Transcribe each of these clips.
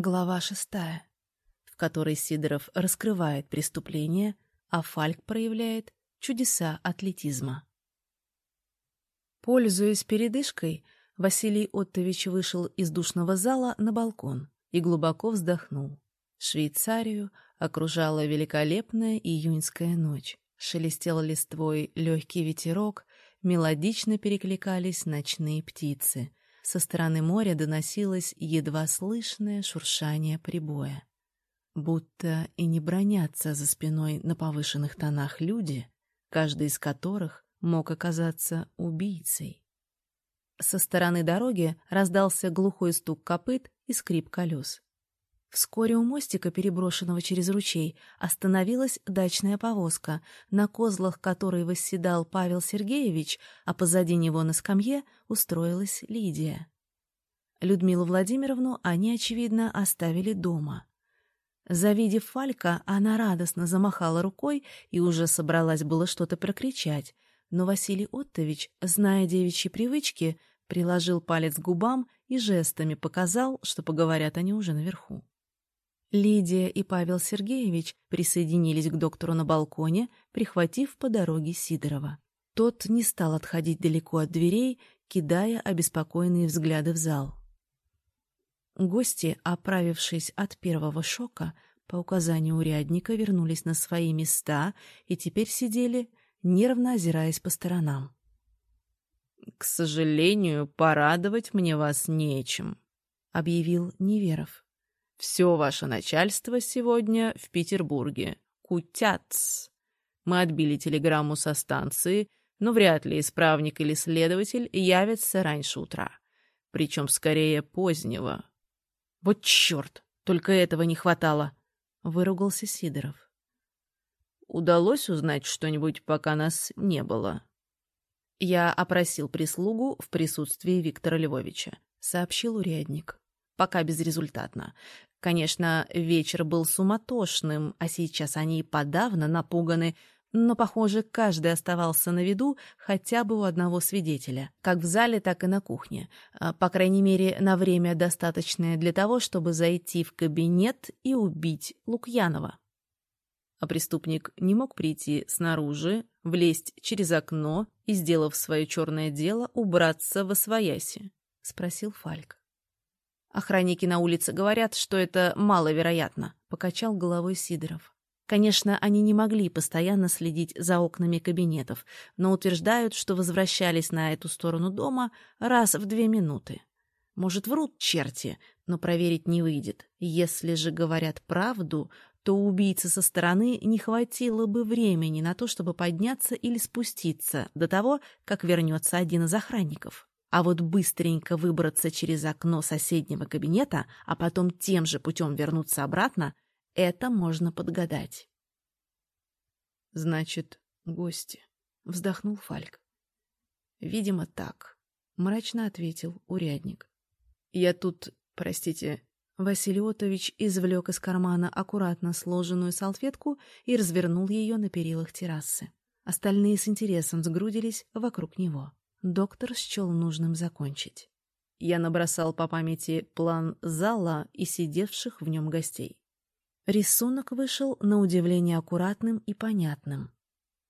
Глава шестая, в которой Сидоров раскрывает преступление, а Фальк проявляет чудеса атлетизма. Пользуясь передышкой, Василий Оттович вышел из душного зала на балкон и глубоко вздохнул. Швейцарию окружала великолепная июньская ночь. Шелестел листвой легкий ветерок, мелодично перекликались ночные птицы. Со стороны моря доносилось едва слышное шуршание прибоя. Будто и не бронятся за спиной на повышенных тонах люди, каждый из которых мог оказаться убийцей. Со стороны дороги раздался глухой стук копыт и скрип колес. Вскоре у мостика, переброшенного через ручей, остановилась дачная повозка, на козлах которой восседал Павел Сергеевич, а позади него на скамье устроилась Лидия. Людмилу Владимировну они, очевидно, оставили дома. Завидев Фалька, она радостно замахала рукой и уже собралась было что-то прокричать, но Василий Оттович, зная девичьи привычки, приложил палец к губам и жестами показал, что поговорят они уже наверху. Лидия и Павел Сергеевич присоединились к доктору на балконе, прихватив по дороге Сидорова. Тот не стал отходить далеко от дверей, кидая обеспокоенные взгляды в зал. Гости, оправившись от первого шока, по указанию урядника вернулись на свои места и теперь сидели, нервно озираясь по сторонам. «К сожалению, порадовать мне вас нечем», — объявил Неверов. Все ваше начальство сегодня в Петербурге. Кутяц. Мы отбили телеграмму со станции, но вряд ли исправник или следователь явятся раньше утра. Причем скорее позднего. Вот черт! Только этого не хватало! — выругался Сидоров. Удалось узнать что-нибудь, пока нас не было? Я опросил прислугу в присутствии Виктора Львовича, — сообщил урядник. Пока безрезультатно. Конечно, вечер был суматошным, а сейчас они подавно напуганы, но, похоже, каждый оставался на виду хотя бы у одного свидетеля, как в зале, так и на кухне. А, по крайней мере, на время достаточное для того, чтобы зайти в кабинет и убить Лукьянова. А преступник не мог прийти снаружи, влезть через окно и, сделав свое черное дело, убраться во свояси? — спросил Фальк. Охранники на улице говорят, что это маловероятно, — покачал головой Сидоров. Конечно, они не могли постоянно следить за окнами кабинетов, но утверждают, что возвращались на эту сторону дома раз в две минуты. Может, врут черти, но проверить не выйдет. Если же говорят правду, то у убийцы со стороны не хватило бы времени на то, чтобы подняться или спуститься до того, как вернется один из охранников. А вот быстренько выбраться через окно соседнего кабинета, а потом тем же путем вернуться обратно, это можно подгадать. «Значит, гости», — вздохнул Фальк. «Видимо, так», — мрачно ответил урядник. «Я тут, простите...» Василий Отович извлек из кармана аккуратно сложенную салфетку и развернул ее на перилах террасы. Остальные с интересом сгрудились вокруг него доктор счел нужным закончить. Я набросал по памяти план зала и сидевших в нем гостей. Рисунок вышел на удивление аккуратным и понятным.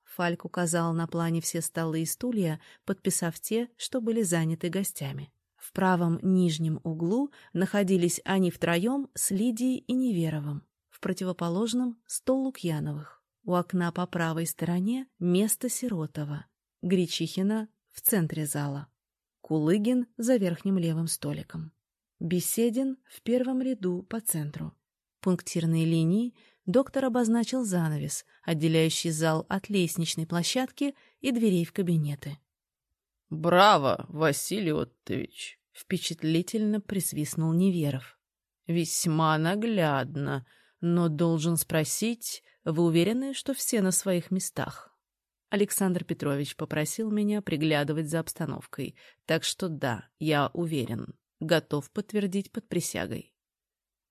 Фальк указал на плане все столы и стулья, подписав те, что были заняты гостями. В правом нижнем углу находились они втроем с Лидией и Неверовым, в противоположном — стол Лукьяновых. У окна по правой стороне — место Сиротова, Гречихина в центре зала. Кулыгин за верхним левым столиком. Беседин в первом ряду по центру. Пунктирные линии доктор обозначил занавес, отделяющий зал от лестничной площадки и дверей в кабинеты. «Браво, Василий Оттович!» — впечатлительно присвистнул Неверов. «Весьма наглядно, но должен спросить, вы уверены, что все на своих местах?» Александр Петрович попросил меня приглядывать за обстановкой, так что да, я уверен, готов подтвердить под присягой.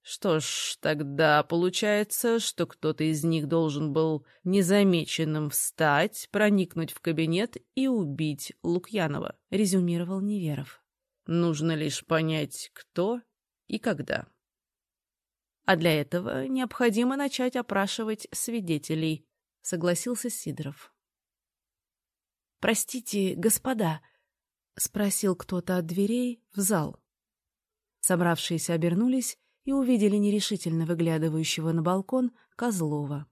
Что ж, тогда получается, что кто-то из них должен был незамеченным встать, проникнуть в кабинет и убить Лукьянова, резюмировал Неверов. Нужно лишь понять, кто и когда. А для этого необходимо начать опрашивать свидетелей, согласился Сидоров. Простите, господа, спросил кто-то от дверей в зал. Собравшиеся обернулись и увидели нерешительно выглядывающего на балкон Козлова.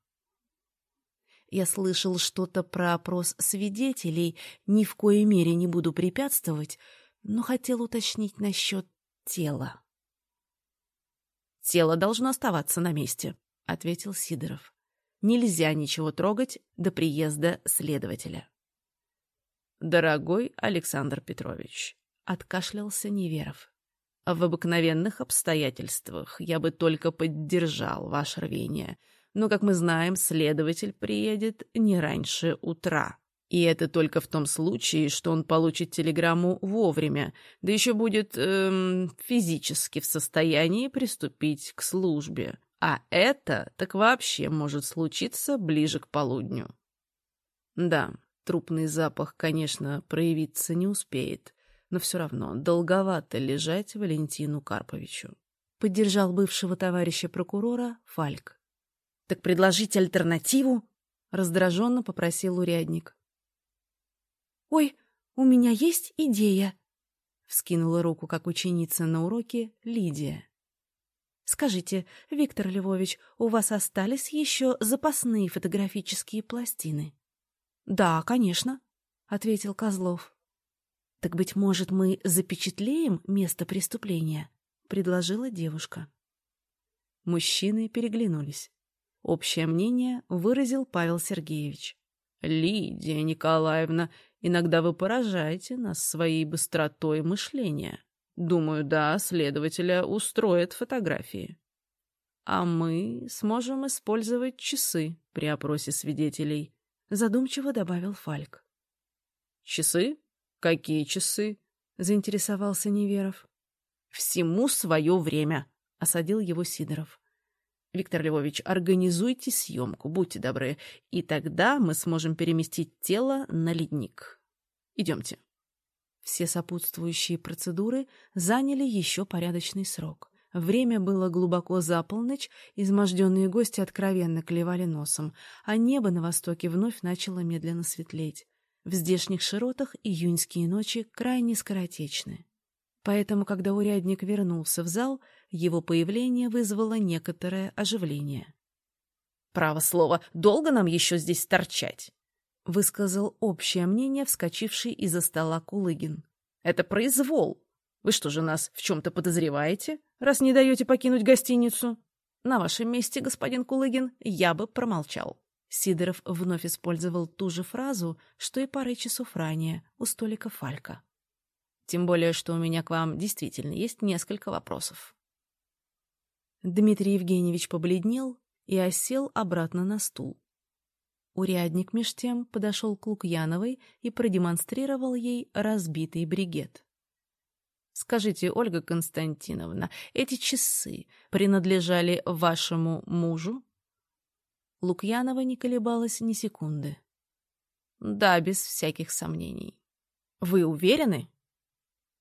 Я слышал что-то про опрос свидетелей, ни в коей мере не буду препятствовать, но хотел уточнить насчет тела. «Тело должно оставаться на месте», — ответил Сидоров. «Нельзя ничего трогать до приезда следователя». «Дорогой Александр Петрович», — откашлялся Неверов, — «в обыкновенных обстоятельствах я бы только поддержал ваше рвение, но, как мы знаем, следователь приедет не раньше утра». И это только в том случае, что он получит телеграмму вовремя, да еще будет эм, физически в состоянии приступить к службе. А это так вообще может случиться ближе к полудню. Да, трупный запах, конечно, проявиться не успеет, но все равно долговато лежать Валентину Карповичу. Поддержал бывшего товарища прокурора Фальк. «Так предложите альтернативу?» — раздраженно попросил урядник. «Ой, у меня есть идея!» — вскинула руку, как ученица на уроке, Лидия. «Скажите, Виктор Львович, у вас остались еще запасные фотографические пластины?» «Да, конечно», — ответил Козлов. «Так, быть может, мы запечатлеем место преступления?» — предложила девушка. Мужчины переглянулись. Общее мнение выразил Павел Сергеевич. «Лидия Николаевна, Иногда вы поражаете нас своей быстротой мышления. Думаю, да, следователя устроят фотографии. А мы сможем использовать часы при опросе свидетелей, задумчиво добавил Фальк. Часы? Какие часы? заинтересовался Неверов. Всему свое время, осадил его Сидоров. Виктор Львович, организуйте съемку, будьте добры, и тогда мы сможем переместить тело на ледник. Идемте. Все сопутствующие процедуры заняли еще порядочный срок. Время было глубоко за полночь, изможденные гости откровенно клевали носом, а небо на востоке вновь начало медленно светлеть. В здешних широтах июньские ночи крайне скоротечны. Поэтому, когда урядник вернулся в зал, его появление вызвало некоторое оживление. «Право слово, долго нам еще здесь торчать?» — высказал общее мнение вскочивший из-за стола Кулыгин. «Это произвол. Вы что же нас в чем-то подозреваете, раз не даете покинуть гостиницу? На вашем месте, господин Кулыгин, я бы промолчал». Сидоров вновь использовал ту же фразу, что и парой часов ранее у столика Фалька. Тем более, что у меня к вам действительно есть несколько вопросов. Дмитрий Евгеньевич побледнел и осел обратно на стул. Урядник меж тем подошел к Лукьяновой и продемонстрировал ей разбитый бригет. «Скажите, Ольга Константиновна, эти часы принадлежали вашему мужу?» Лукьянова не колебалась ни секунды. «Да, без всяких сомнений. Вы уверены?»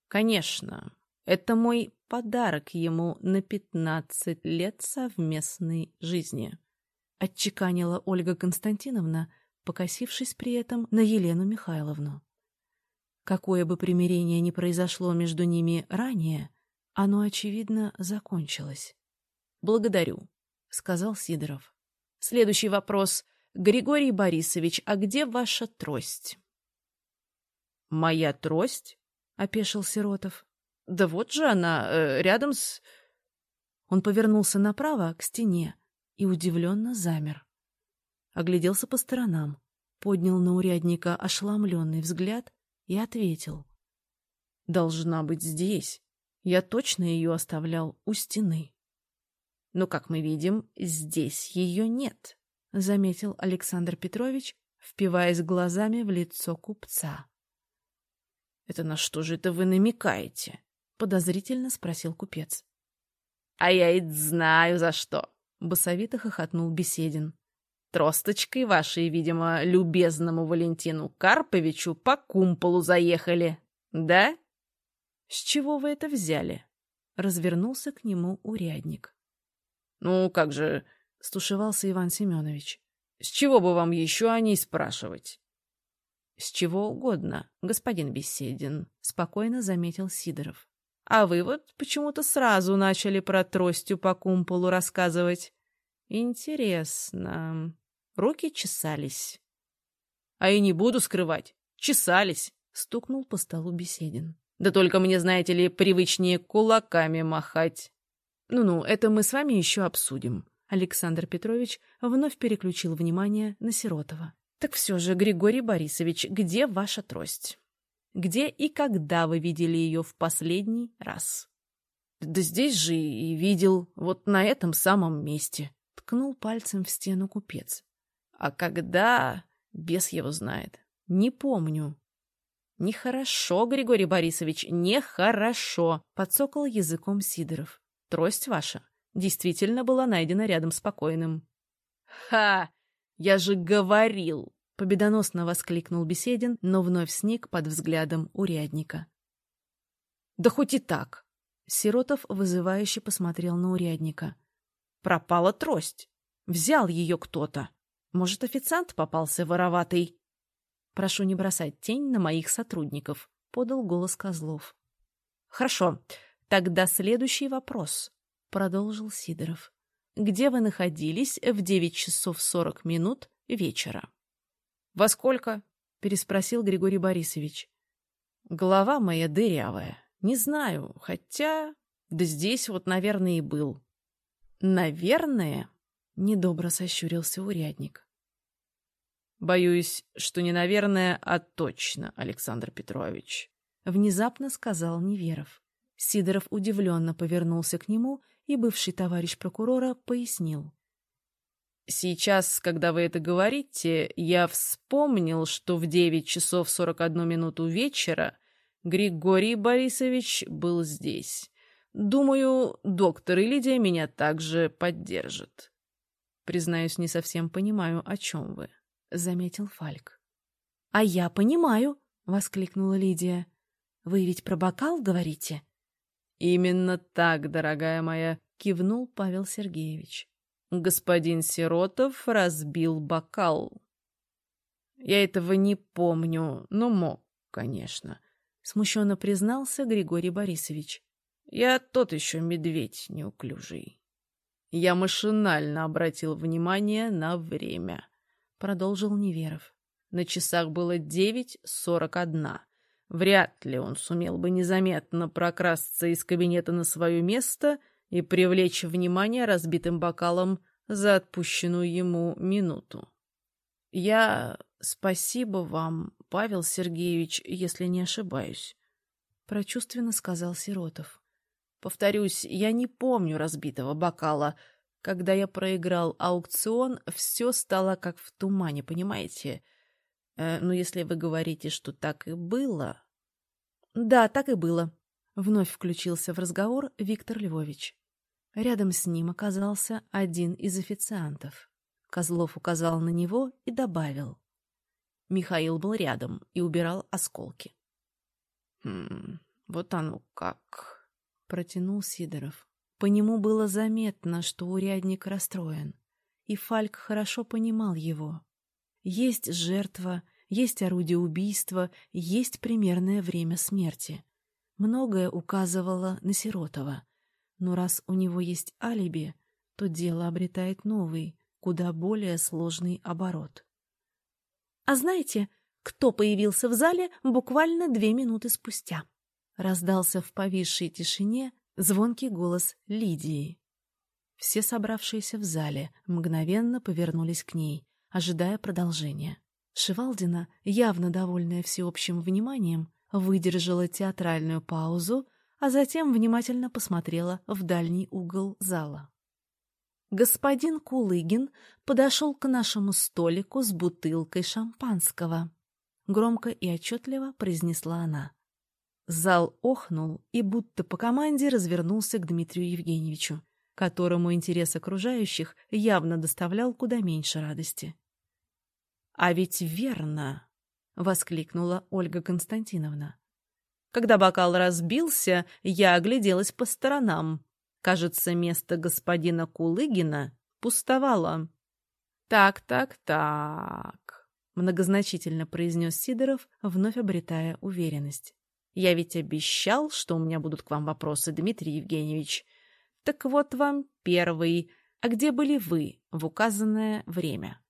Конечно, это мой подарок ему на пятнадцать лет совместной жизни. Отчеканила Ольга Константиновна, покосившись при этом на Елену Михайловну. Какое бы примирение ни произошло между ними ранее, оно, очевидно, закончилось. «Благодарю», — сказал Сидоров. «Следующий вопрос. Григорий Борисович, а где ваша трость?» «Моя трость?» — опешил Сиротов. «Да вот же она, э, рядом с...» Он повернулся направо, к стене, и удивленно замер. Огляделся по сторонам, поднял на урядника ошеломленный взгляд и ответил. «Должна быть здесь. Я точно ее оставлял у стены». «Но, как мы видим, здесь ее нет», — заметил Александр Петрович, впиваясь глазами в лицо купца. «Это на что же это вы намекаете?» — подозрительно спросил купец. «А я и знаю, за что!» — басовито хохотнул Беседин. «Тросточкой вашей, видимо, любезному Валентину Карповичу по кумполу заехали, да?» «С чего вы это взяли?» — развернулся к нему урядник. Ну, как же, — стушевался Иван Семенович. С чего бы вам еще о ней спрашивать? С чего угодно, господин Беседин, — спокойно заметил Сидоров. А вы вот почему-то сразу начали про тростью по кумполу рассказывать. Интересно. Руки чесались. А и не буду скрывать. Чесались, — стукнул по столу Беседин. Да только мне, знаете ли, привычнее кулаками махать. Ну-ну, это мы с вами еще обсудим. Александр Петрович вновь переключил внимание на Сиротова. Так все же, Григорий Борисович, где ваша трость? Где и когда вы видели ее в последний раз? Да здесь же и видел, вот на этом самом месте. Ткнул пальцем в стену купец. А когда... Бес его знает. Не помню. Нехорошо, Григорий Борисович, нехорошо, подсокал языком Сидоров. Трость ваша действительно была найдена рядом с покойным. Ха! Я же говорил! — победоносно воскликнул Беседин, но вновь сник под взглядом урядника. «Да хоть и так!» — Сиротов вызывающе посмотрел на урядника. «Пропала трость. Взял ее кто-то. Может, официант попался вороватый?» «Прошу не бросать тень на моих сотрудников», — подал голос Козлов. «Хорошо. Тогда следующий вопрос», — продолжил Сидоров. «Где вы находились в девять часов сорок минут вечера?» «Во сколько?» — переспросил Григорий Борисович. «Голова моя дырявая. Не знаю, хотя... Да здесь вот, наверное, и был». «Наверное?» — недобро сощурился урядник. «Боюсь, что не наверное, а точно, Александр Петрович», — внезапно сказал Неверов. Сидоров удивленно повернулся к нему, и бывший товарищ прокурора пояснил. Сейчас, когда вы это говорите, я вспомнил, что в девять часов сорок одну минуту вечера Григорий Борисович был здесь. Думаю, доктор и Лидия меня также поддержат. Признаюсь, не совсем понимаю, о чем вы, — заметил Фальк. — А я понимаю, — воскликнула Лидия. — Вы ведь про бокал говорите? — Именно так, дорогая моя, — кивнул Павел Сергеевич господин Сиротов разбил бокал. Я этого не помню, но мог, конечно, — смущенно признался Григорий Борисович. Я тот еще медведь неуклюжий. Я машинально обратил внимание на время, — продолжил Неверов. На часах было девять сорок одна. Вряд ли он сумел бы незаметно прокрасться из кабинета на свое место — и привлечь внимание разбитым бокалом за отпущенную ему минуту. «Я... Спасибо вам, Павел Сергеевич, если не ошибаюсь», — прочувственно сказал Сиротов. «Повторюсь, я не помню разбитого бокала. Когда я проиграл аукцион, все стало как в тумане, понимаете? Э, но если вы говорите, что так и было...» «Да, так и было», — вновь включился в разговор Виктор Львович. Рядом с ним оказался один из официантов. Козлов указал на него и добавил. Михаил был рядом и убирал осколки. «Хм, вот оно как!» — протянул Сидоров. По нему было заметно, что урядник расстроен, и Фальк хорошо понимал его. Есть жертва, есть орудие убийства, есть примерное время смерти. Многое указывало на Сиротова — но раз у него есть алиби, то дело обретает новый, куда более сложный оборот. «А знаете, кто появился в зале буквально две минуты спустя?» Раздался в повисшей тишине звонкий голос Лидии. Все собравшиеся в зале мгновенно повернулись к ней, ожидая продолжения. Шивалдина, явно довольная всеобщим вниманием, выдержала театральную паузу а затем внимательно посмотрела в дальний угол зала. Господин Кулыгин подошел к нашему столику с бутылкой шампанского. Громко и отчетливо произнесла она. Зал охнул и будто по команде развернулся к Дмитрию Евгеньевичу, которому интерес окружающих явно доставлял куда меньше радости. «А ведь верно!» — воскликнула Ольга Константиновна. Когда бокал разбился, я огляделась по сторонам. Кажется, место господина Кулыгина пустовало. «Так, так, так», — многозначительно произнес Сидоров, вновь обретая уверенность. «Я ведь обещал, что у меня будут к вам вопросы, Дмитрий Евгеньевич. Так вот вам первый. А где были вы в указанное время?»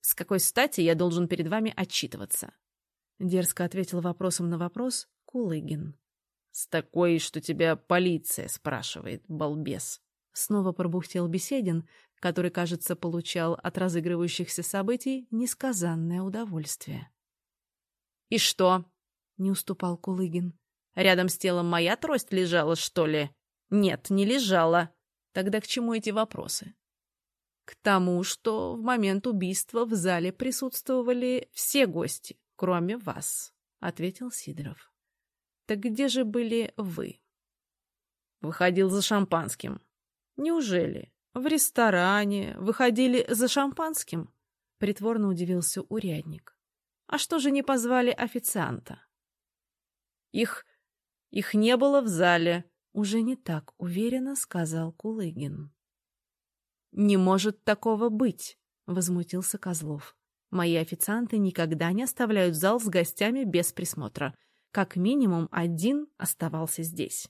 «С какой стати я должен перед вами отчитываться?» Дерзко ответил вопросом на вопрос Кулыгин. «С такой, что тебя полиция спрашивает, балбес!» Снова пробухтел Беседин, который, кажется, получал от разыгрывающихся событий несказанное удовольствие. «И что?» — не уступал Кулыгин. «Рядом с телом моя трость лежала, что ли?» «Нет, не лежала. Тогда к чему эти вопросы?» «К тому, что в момент убийства в зале присутствовали все гости, кроме вас», — ответил Сидоров. «Так где же были вы?» «Выходил за шампанским», Неужели? В ресторане выходили за шампанским? Притворно удивился урядник. А что же не позвали официанта? Их... их не было в зале. Уже не так уверенно сказал Кулыгин. Не может такого быть, возмутился Козлов. Мои официанты никогда не оставляют зал с гостями без присмотра. Как минимум один оставался здесь.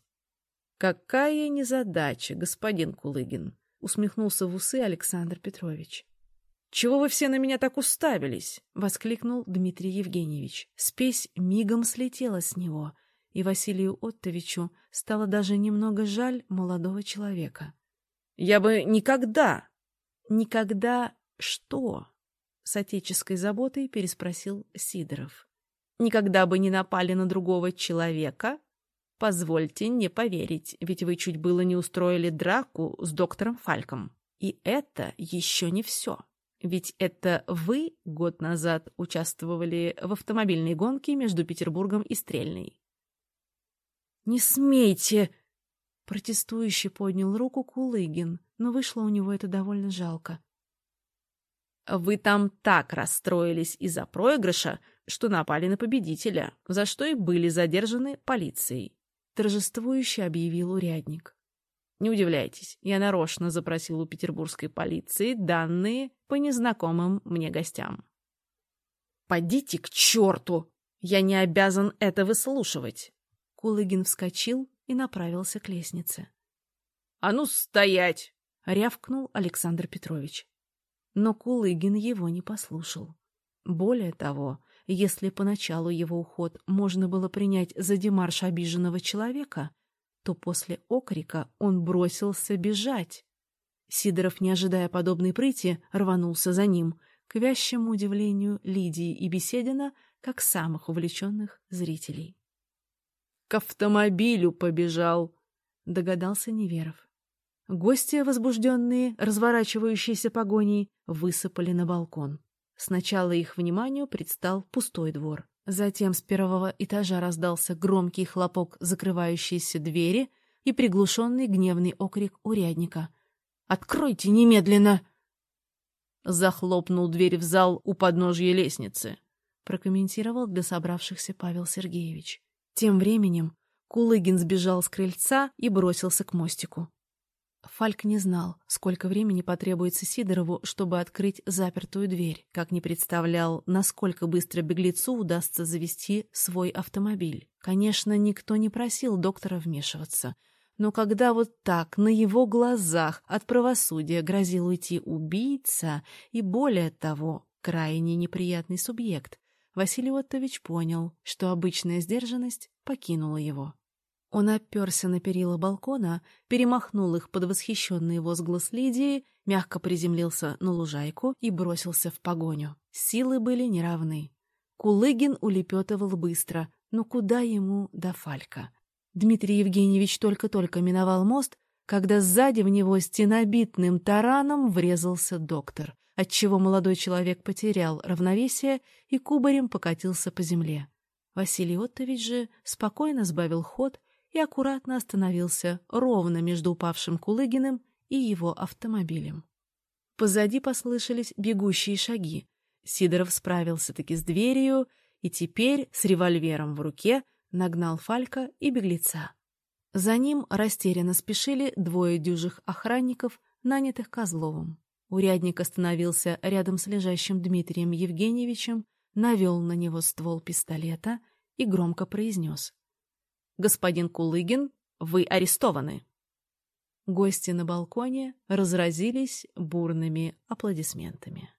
«Какая незадача, господин Кулыгин!» — усмехнулся в усы Александр Петрович. «Чего вы все на меня так уставились?» — воскликнул Дмитрий Евгеньевич. Спесь мигом слетела с него, и Василию Оттовичу стало даже немного жаль молодого человека. «Я бы никогда...» «Никогда что?» — с отеческой заботой переспросил Сидоров. «Никогда бы не напали на другого человека?» Позвольте не поверить, ведь вы чуть было не устроили драку с доктором Фальком. И это еще не все. Ведь это вы год назад участвовали в автомобильной гонке между Петербургом и Стрельной. «Не смейте!» Протестующий поднял руку Кулыгин, но вышло у него это довольно жалко. «Вы там так расстроились из-за проигрыша, что напали на победителя, за что и были задержаны полицией торжествующе объявил урядник. Не удивляйтесь, я нарочно запросил у петербургской полиции данные по незнакомым мне гостям. «Подите к черту! Я не обязан это выслушивать!» Кулыгин вскочил и направился к лестнице. «А ну, стоять!» — рявкнул Александр Петрович. Но Кулыгин его не послушал. Более того, если поначалу его уход можно было принять за демарш обиженного человека, то после окрика он бросился бежать. Сидоров, не ожидая подобной прыти, рванулся за ним, к вящему удивлению Лидии и Беседина, как самых увлеченных зрителей. — К автомобилю побежал, — догадался Неверов. Гости, возбужденные, разворачивающиеся погоней, высыпали на балкон. Сначала их вниманию предстал пустой двор. Затем с первого этажа раздался громкий хлопок закрывающейся двери и приглушенный гневный окрик урядника. «Откройте немедленно!» Захлопнул дверь в зал у подножья лестницы, прокомментировал для собравшихся Павел Сергеевич. Тем временем Кулыгин сбежал с крыльца и бросился к мостику. Фальк не знал, сколько времени потребуется Сидорову, чтобы открыть запертую дверь, как не представлял, насколько быстро беглецу удастся завести свой автомобиль. Конечно, никто не просил доктора вмешиваться. Но когда вот так, на его глазах, от правосудия грозил уйти убийца и, более того, крайне неприятный субъект, Василий Оттович понял, что обычная сдержанность покинула его. Он оперся на перила балкона, перемахнул их под восхищенный возглас Лидии, мягко приземлился на лужайку и бросился в погоню. Силы были неравны. Кулыгин улепетывал быстро, но куда ему до Фалька? Дмитрий Евгеньевич только-только миновал мост, когда сзади в него стенобитным тараном врезался доктор, отчего молодой человек потерял равновесие и кубарем покатился по земле. Василий Оттович же спокойно сбавил ход и аккуратно остановился ровно между упавшим Кулыгиным и его автомобилем. Позади послышались бегущие шаги. Сидоров справился-таки с дверью и теперь с револьвером в руке нагнал Фалька и беглеца. За ним растерянно спешили двое дюжих охранников, нанятых Козловым. Урядник остановился рядом с лежащим Дмитрием Евгеньевичем, навел на него ствол пистолета и громко произнес господин Кулыгин, вы арестованы. Гости на балконе разразились бурными аплодисментами.